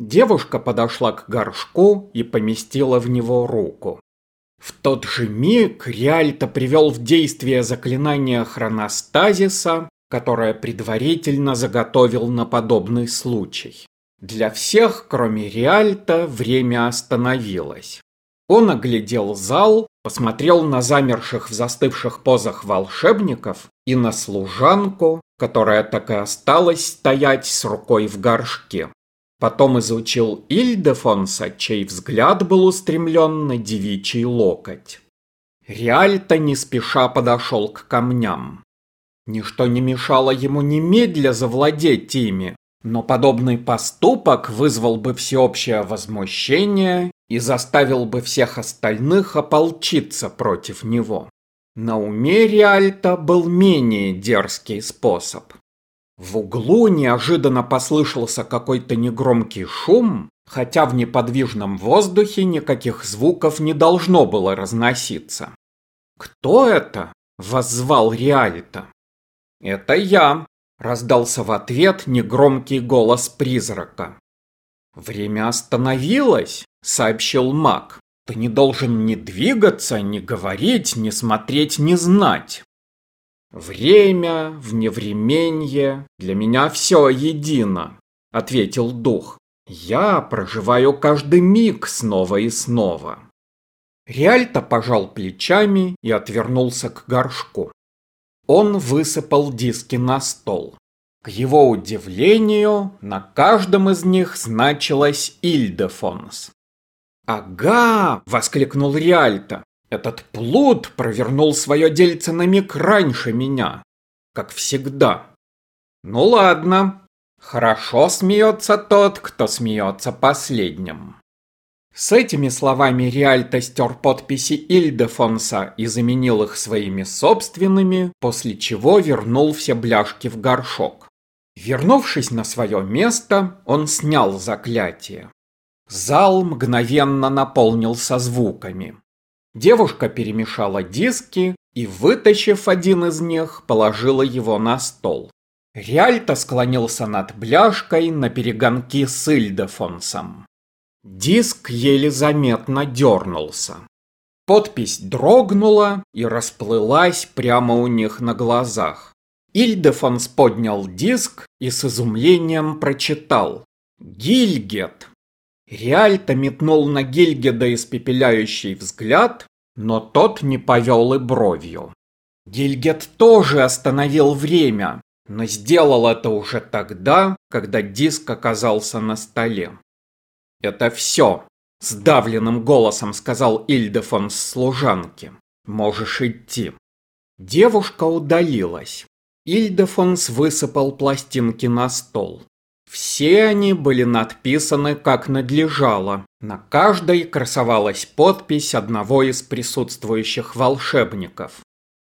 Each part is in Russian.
Девушка подошла к горшку и поместила в него руку. В тот же миг Риальто привел в действие заклинание хроностазиса, которое предварительно заготовил на подобный случай. Для всех, кроме Риальто, время остановилось. Он оглядел зал, посмотрел на замерших в застывших позах волшебников и на служанку, которая так и осталась стоять с рукой в горшке. Потом изучил Ильдефонса, чей взгляд был устремлен на девичий локоть. Реальто не спеша подошел к камням. Ничто не мешало ему немедля завладеть ими, но подобный поступок вызвал бы всеобщее возмущение и заставил бы всех остальных ополчиться против него. На уме Риальто был менее дерзкий способ. В углу неожиданно послышался какой-то негромкий шум, хотя в неподвижном воздухе никаких звуков не должно было разноситься. «Кто это?» – воззвал Риальто. «Это я», – раздался в ответ негромкий голос призрака. «Время остановилось», – сообщил маг. «Ты не должен ни двигаться, ни говорить, ни смотреть, ни знать. «Время, вневременье, для меня все едино», — ответил дух. «Я проживаю каждый миг снова и снова». Реальто пожал плечами и отвернулся к горшку. Он высыпал диски на стол. К его удивлению, на каждом из них значилось Ильдефонс. «Ага!» — воскликнул Риальто. Этот плут провернул свое дельце на миг раньше меня, как всегда. Ну ладно, хорошо смеется тот, кто смеется последним. С этими словами Риальто стер подписи Ильдефонса и заменил их своими собственными, после чего вернул все бляшки в горшок. Вернувшись на свое место, он снял заклятие. Зал мгновенно наполнился звуками. Девушка перемешала диски и, вытащив один из них, положила его на стол. Риальто склонился над бляшкой на перегонки с Ильдефонсом. Диск еле заметно дернулся. Подпись дрогнула и расплылась прямо у них на глазах. Ильдефонс поднял диск и с изумлением прочитал «Гильгет». Риальто метнул на Гильгеда испепеляющий взгляд, но тот не повел и бровью. Гильгет тоже остановил время, но сделал это уже тогда, когда диск оказался на столе. «Это все», — сдавленным голосом сказал Ильдефонс служанке. «Можешь идти». Девушка удалилась. Ильдефонс высыпал пластинки на стол. Все они были надписаны как надлежало. На каждой красовалась подпись одного из присутствующих волшебников.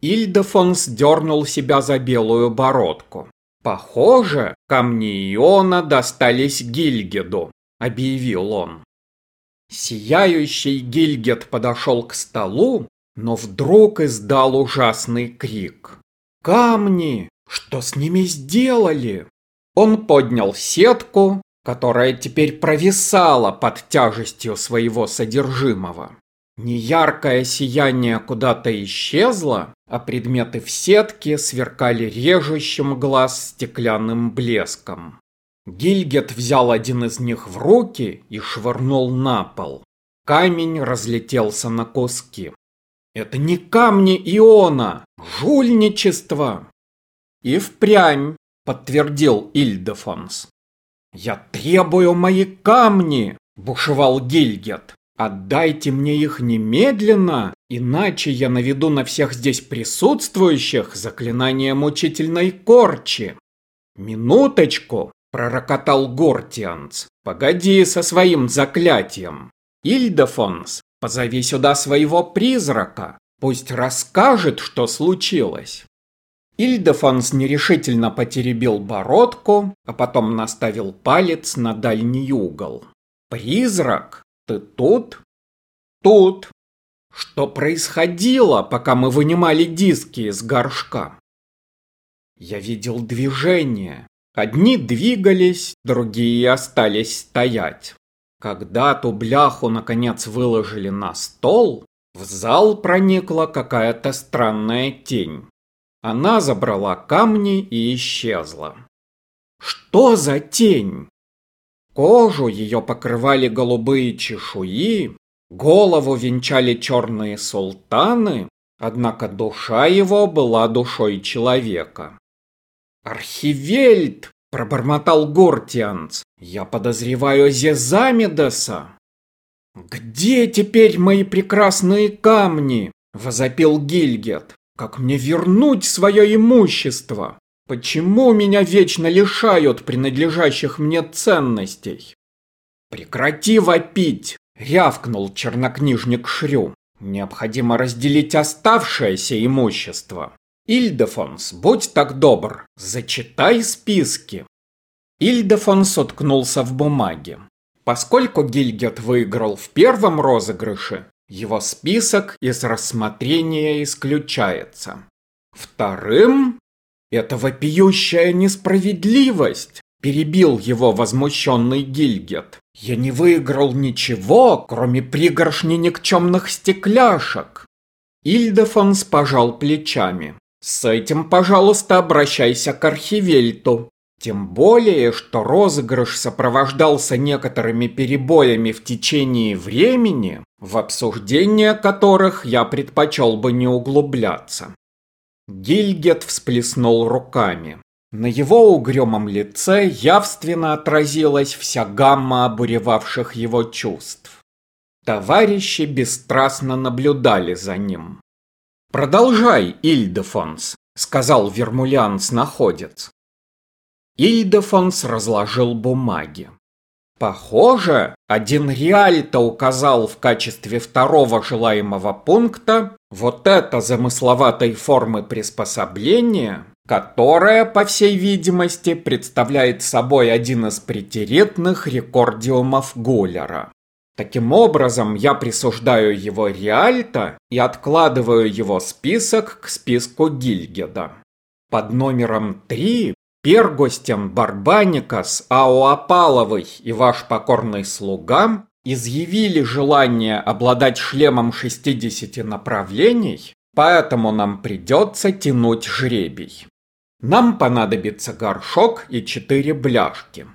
Ильдефонс дернул себя за белую бородку. «Похоже, камни Иона достались Гильгеду», — объявил он. Сияющий Гильгет подошел к столу, но вдруг издал ужасный крик. «Камни! Что с ними сделали?» Он поднял сетку, которая теперь провисала под тяжестью своего содержимого. Неяркое сияние куда-то исчезло, а предметы в сетке сверкали режущим глаз стеклянным блеском. Гильгет взял один из них в руки и швырнул на пол. Камень разлетелся на куски. «Это не камни Иона! Жульничество!» И впрямь подтвердил Ильдефонс. «Я требую мои камни!» – бушевал Гильгет. «Отдайте мне их немедленно, иначе я наведу на всех здесь присутствующих заклинание мучительной корчи». «Минуточку!» – пророкотал Гортианц. «Погоди со своим заклятием. Ильдефонс, позови сюда своего призрака. Пусть расскажет, что случилось». Ильдефонс нерешительно потеребил бородку, а потом наставил палец на дальний угол. «Призрак? Ты тут?» «Тут». «Что происходило, пока мы вынимали диски из горшка?» «Я видел движение. Одни двигались, другие остались стоять. Когда ту бляху наконец выложили на стол, в зал проникла какая-то странная тень. Она забрала камни и исчезла. Что за тень? Кожу ее покрывали голубые чешуи, голову венчали черные султаны, однако душа его была душой человека. «Архивельд!» – пробормотал Гортианц. «Я подозреваю Зезамидаса!» «Где теперь мои прекрасные камни?» – возопил Гильгет. «Как мне вернуть свое имущество? Почему меня вечно лишают принадлежащих мне ценностей?» «Прекрати вопить!» – рявкнул чернокнижник Шрю. «Необходимо разделить оставшееся имущество. Ильдефонс, будь так добр, зачитай списки». Ильдефонс уткнулся в бумаге. Поскольку Гильгет выиграл в первом розыгрыше, его список из рассмотрения исключается. Вторым – это вопиющая несправедливость, перебил его возмущенный Гильгет. Я не выиграл ничего, кроме пригоршни никчемных стекляшек. Ильдефонс пожал плечами. С этим, пожалуйста, обращайся к Архивельту. Тем более, что розыгрыш сопровождался некоторыми перебоями в течение времени, в обсуждение которых я предпочел бы не углубляться. Гильгет всплеснул руками. На его угрюмом лице явственно отразилась вся гамма обуревавших его чувств. Товарищи бесстрастно наблюдали за ним. «Продолжай, Ильдефонс», — сказал Вермулянс-находец. Ильдефонс разложил бумаги. Похоже, один Риальто указал в качестве второго желаемого пункта вот это замысловатой формы приспособления, которое, по всей видимости, представляет собой один из притеретных рекордиумов Гуллера. Таким образом, я присуждаю его Риальто и откладываю его список к списку Гильгеда. Под номером 3 Пергостен Барбаникас, Ауапаловый и ваш покорный слуга изъявили желание обладать шлемом 60 направлений, поэтому нам придется тянуть жребий. Нам понадобится горшок и четыре бляшки.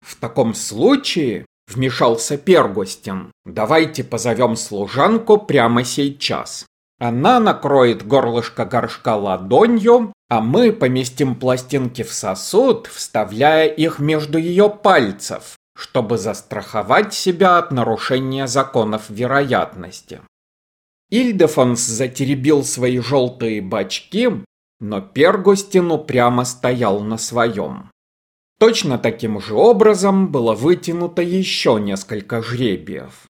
В таком случае, вмешался Пергостин, давайте позовем служанку прямо сейчас. Она накроет горлышко горшка ладонью, а мы поместим пластинки в сосуд, вставляя их между ее пальцев, чтобы застраховать себя от нарушения законов вероятности. Ильдефонс затеребил свои желтые бачки, но Пергустин упрямо стоял на своем. Точно таким же образом было вытянуто еще несколько жребиев.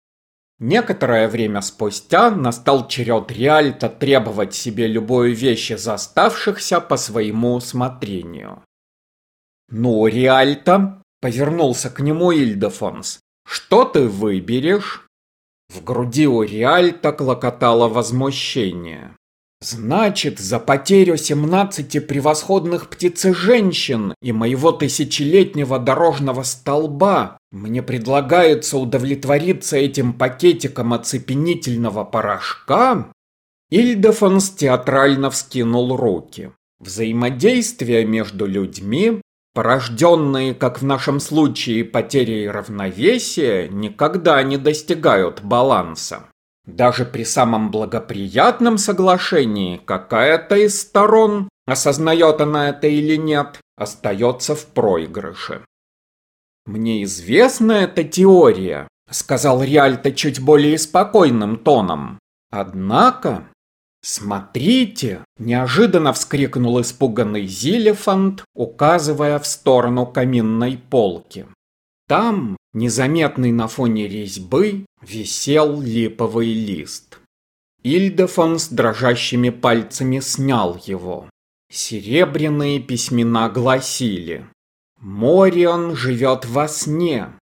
Некоторое время спустя настал черед Риальта требовать себе любую вещь из оставшихся по своему усмотрению. «Ну, Риальта», — повернулся к нему Ильдефонс, — «что ты выберешь?» В груди у Риальта клокотало возмущение. Значит, за потерю семнадцати превосходных птицы-женщин и моего тысячелетнего дорожного столба мне предлагается удовлетвориться этим пакетиком оцепенительного порошка? Ильдефонс театрально вскинул руки. Взаимодействие между людьми, порожденные, как в нашем случае, потерей равновесия, никогда не достигают баланса. Даже при самом благоприятном соглашении какая-то из сторон, осознает она это или нет, остается в проигрыше. «Мне известна эта теория», — сказал Риальто чуть более спокойным тоном. «Однако...» «Смотрите!» – неожиданно вскрикнул испуганный Зилефант, указывая в сторону каминной полки. Там, незаметный на фоне резьбы, висел липовый лист. Ильдефон с дрожащими пальцами снял его. Серебряные письмена гласили «Морион живет во сне,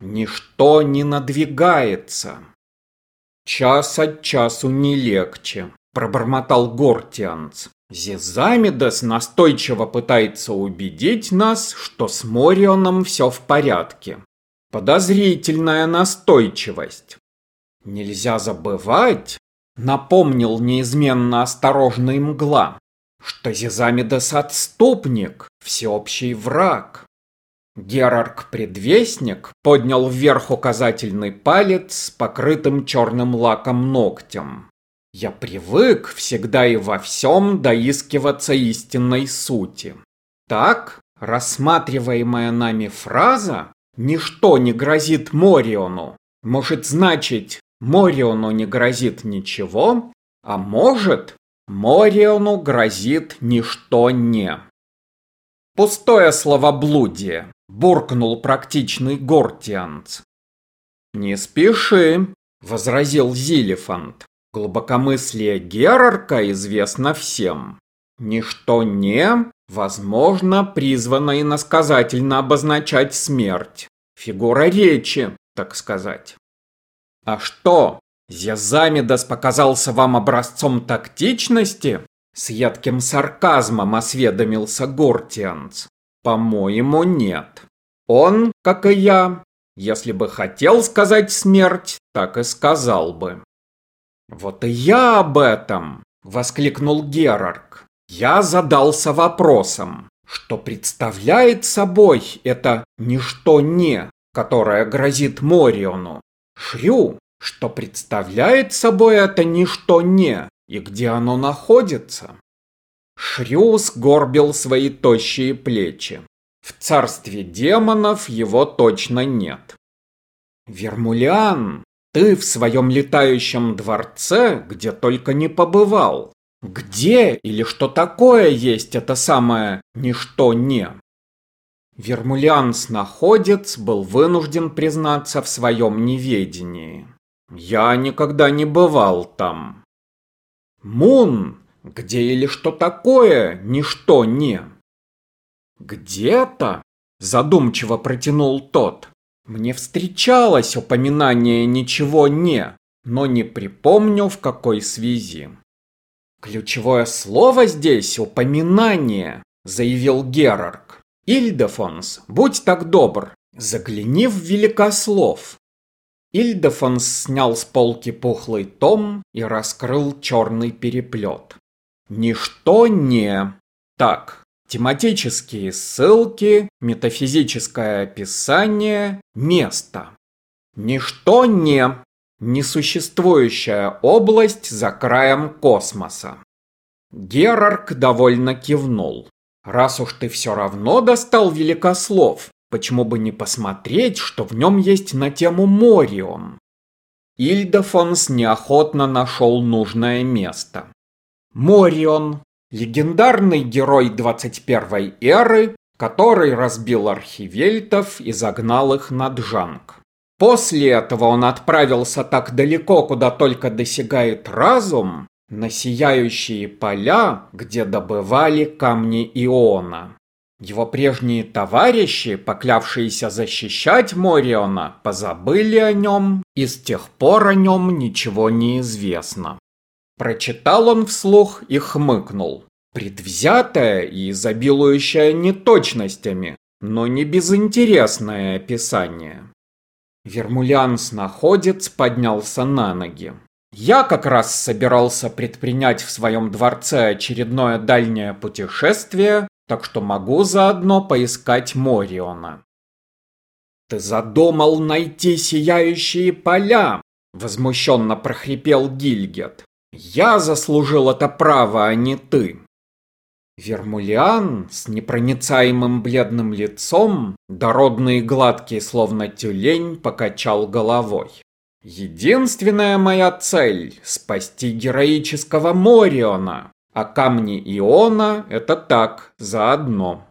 ничто не надвигается». «Час от часу не легче», – пробормотал Гортианц. Зизамидес настойчиво пытается убедить нас, что с Морионом все в порядке. Подозрительная настойчивость. Нельзя забывать, напомнил неизменно осторожный мгла, что Зизамидес отступник, всеобщий враг. Герарк-предвестник поднял вверх указательный палец с покрытым черным лаком ногтем. Я привык всегда и во всем доискиваться истинной сути. Так, рассматриваемая нами фраза «Ничто не грозит Мориону» может значить «Мориону не грозит ничего», а может «Мориону грозит ничто не». Пустое словоблудие, буркнул практичный Гортианц. Не спеши, возразил Зилифант. Глубокомыслие Герарка известно всем. Ничто не, возможно, призвано иносказательно обозначать смерть. Фигура речи, так сказать. А что, Зязамидас показался вам образцом тактичности? С едким сарказмом осведомился Гортианц. По-моему, нет. Он, как и я, если бы хотел сказать смерть, так и сказал бы. Вот и я об этом, воскликнул Герарк. Я задался вопросом, что представляет собой это ничто не, которое грозит Мориону. Шрю, что представляет собой это ничто не, и где оно находится? Шрю сгорбил свои тощие плечи. В царстве демонов его точно нет. Вермулиан, ты в своем летающем дворце, где только не побывал. Где или что такое есть это самое «ничто не»? Вермулиан-снаходец был вынужден признаться в своем неведении. Я никогда не бывал там. Мун, где или что такое, ничто не. Где-то, задумчиво протянул тот, мне встречалось упоминание ничего не, но не припомню в какой связи. Ключевое слово здесь упоминание, заявил Герарк. Ильдефонс, будь так добр, загляни в великослов. Ильдефонс снял с полки пухлый том и раскрыл черный переплет. Ничто не... Так, тематические ссылки, метафизическое описание, место. Ничто не... Несуществующая область за краем космоса. Герарк довольно кивнул. Раз уж ты все равно достал великослов, Почему бы не посмотреть, что в нем есть на тему Морион? Ильдефонс неохотно нашел нужное место. Морион – легендарный герой 21 эры, который разбил архивельтов и загнал их на Джанг. После этого он отправился так далеко, куда только досягает разум, на сияющие поля, где добывали камни Иона. Его прежние товарищи, поклявшиеся защищать Мориона, позабыли о нем, и с тех пор о нем ничего не известно. Прочитал он вслух и хмыкнул. Предвзятое и изобилующее неточностями, но не безинтересное описание. Вермулян-снаходец поднялся на ноги. Я как раз собирался предпринять в своем дворце очередное дальнее путешествие так что могу заодно поискать Мориона. «Ты задумал найти сияющие поля!» — возмущенно прохрипел Гильгет. «Я заслужил это право, а не ты!» Вермулиан с непроницаемым бледным лицом, дородный и гладкий, словно тюлень, покачал головой. «Единственная моя цель — спасти героического Мориона. А камни Иона – это так, заодно.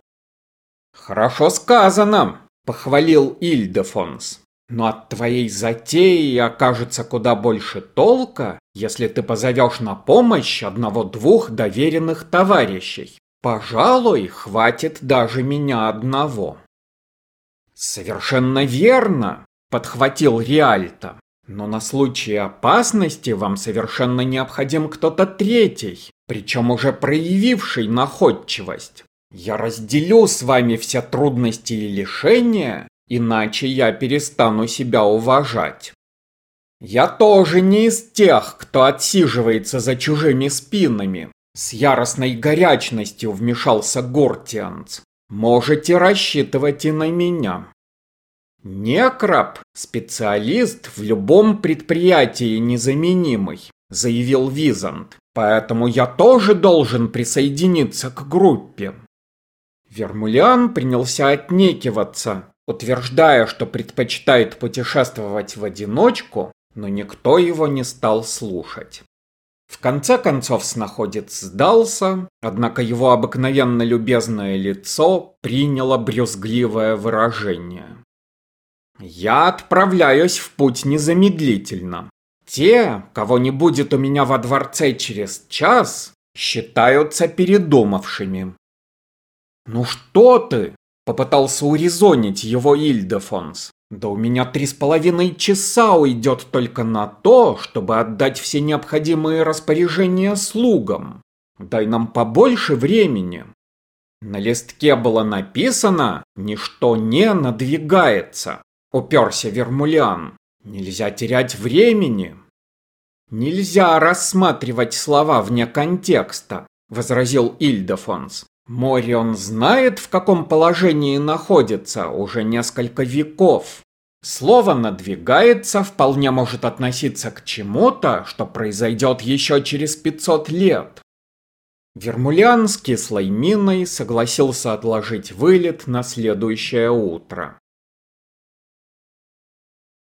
Хорошо сказано, похвалил Ильдефонс. Но от твоей затеи окажется куда больше толка, если ты позовешь на помощь одного-двух доверенных товарищей. Пожалуй, хватит даже меня одного. Совершенно верно, подхватил Риальто. Но на случай опасности вам совершенно необходим кто-то третий, причем уже проявивший находчивость. Я разделю с вами все трудности и лишения, иначе я перестану себя уважать. Я тоже не из тех, кто отсиживается за чужими спинами. С яростной горячностью вмешался Гортианц. Можете рассчитывать и на меня. Некроп – специалист в любом предприятии незаменимый, заявил Визант. Поэтому я тоже должен присоединиться к группе. Вермулиан принялся отнекиваться, утверждая, что предпочитает путешествовать в одиночку, но никто его не стал слушать. В конце концов снаходец сдался, однако его обыкновенно любезное лицо приняло брюзгливое выражение. «Я отправляюсь в путь незамедлительно. Те, кого не будет у меня во дворце через час, считаются передумавшими». «Ну что ты?» — попытался урезонить его Ильдефонс. Да у меня три с половиной часа уйдет только на то, чтобы отдать все необходимые распоряжения слугам. Дай нам побольше времени. На листке было написано «Ничто не надвигается», — уперся Вермулян. Нельзя терять времени. Нельзя рассматривать слова вне контекста, — возразил Ильдефонс. Морион знает, в каком положении находится уже несколько веков. Слово «надвигается» вполне может относиться к чему-то, что произойдет еще через 500 лет. Вермулиан с кислой согласился отложить вылет на следующее утро.